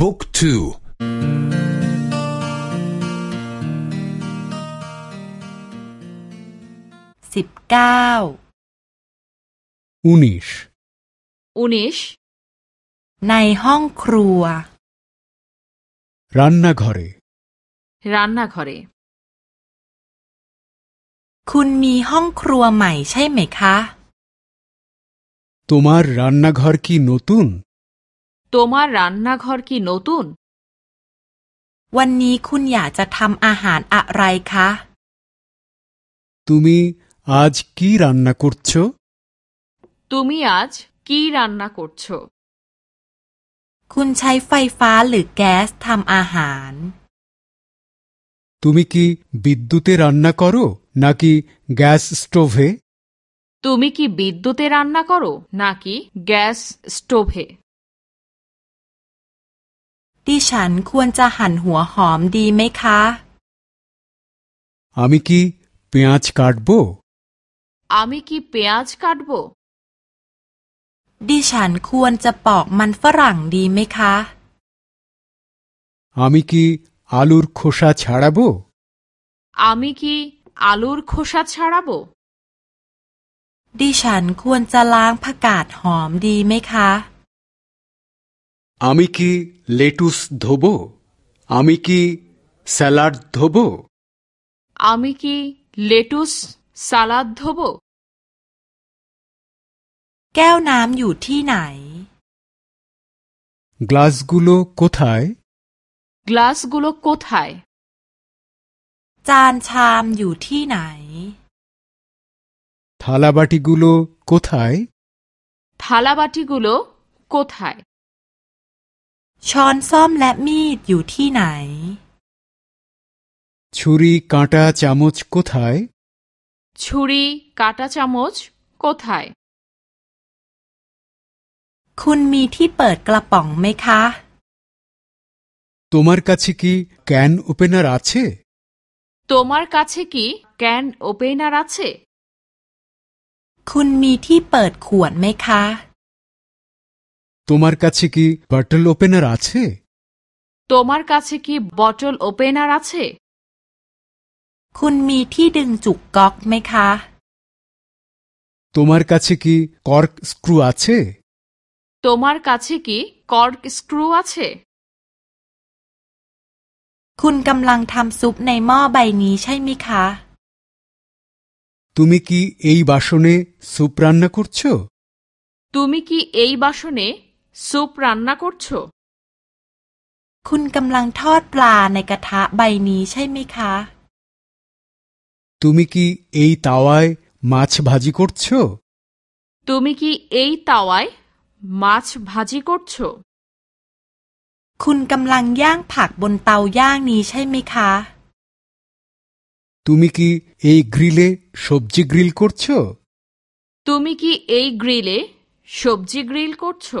บุ๊กทูสิบเก้า উনিশ อุนิช ในห้องครัว রান্নাঘরে ร้านนาคอเร คุณมีห้องครัวใหม่ใช่ไหมคะ তোমার রান্নাঘর কি নতুন তোমার রান্নাঘর কি নতুন วันนี้คุณอยากจะทำอาหารอะไรคะ তুমি আজ কি রান্না করছো তুমি আজ কি রান্না করছো คุณใช้ไฟฟ้าหรือแก๊สทำอาหาร তুমি কি বিদ্যুতে রান্না করো নাকি গ্যাস স্টোভে তুমি কি বিদ্যুতে রান্না করো নাকি গ্যাস স্টোভে ดิฉันควรจะหั่นหัวหอมดีไหมคะ আমি কি পেঁয়াজ কাটবো আমি কি পেঁয়াজ কাটবো ดิฉันควรจะปอกมันฝรั่งดีไหมคะ আমি কি আলুর খোসা ছাড়াবো আমি কি আলুর খোসা ছাড়াবো ดิฉันควรจะล้างผักกาดหอมดีไหมคะ আমি কি লেটুস ধোবো আমি কি স্যালাড ধোবো আমি কি লেটুস সালাদ ধোবো แก้วน้ำอยู่ที่ไหน গ্লাসগুলো কোথায় গ্লাসগুলো কোথায় จานชามอยู่ที่ไหน থালাবাটিগুলো কোথায় থালাবাটিগুলো কোথায় ช้อนส้อมและมีดอยู่ที่ไหน ছুরি কাঁটা চামচ কোথায় ছুরি কাটা চামচ কোথায় คุณมีที่เปิดกระป๋องไหมคะ তোমার কাছে কি ক্যান ওপেনার আছে তোমার কাছে কি ক্যান ওপেনার আছে คุณมีที่เปิดขวดไหมคะ তোমার কাছে কি বটল ওপেনার আছে তোমার কাছে কি বটল ওপেনার আছে คุณมีที่ดึงจุกก๊อกไหมคะ তোমার কাছে কি কর্ক স্ক্রু আছে তোমার কাছে কি কর্ক স্ক্রু আছে คุณกำลังทำซุปในหม้อใบนี้ใช่ไหมคะ তুমি কি এই বাসনে স্যুপ রান্না করছো তুমি কি এই বাসনে স্যুপ রান্না করছো คุณกำลังทอดปลาในกระทะใบนี้ใช่ไหมคะ তুমি কি এই তাওয়ায় মাছ ভাজি করছো তুমি কি এই তাওয়ায় মাছ ভাজি করছো คุณกำลังย่างผักบนเตาย่างนี้ใช่ไหมคะ তুমি কি এই গ্রিলে সবজি গ্রিল করছো তুমি কি এই গ্রিলে সবজি গ্রিল করছো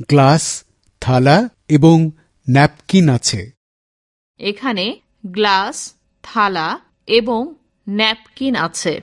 গ্লাস থালা এবং ন্যাপকিন আছে। এখানে গ্লাস থালা এবং ন্যাপকিন আছে।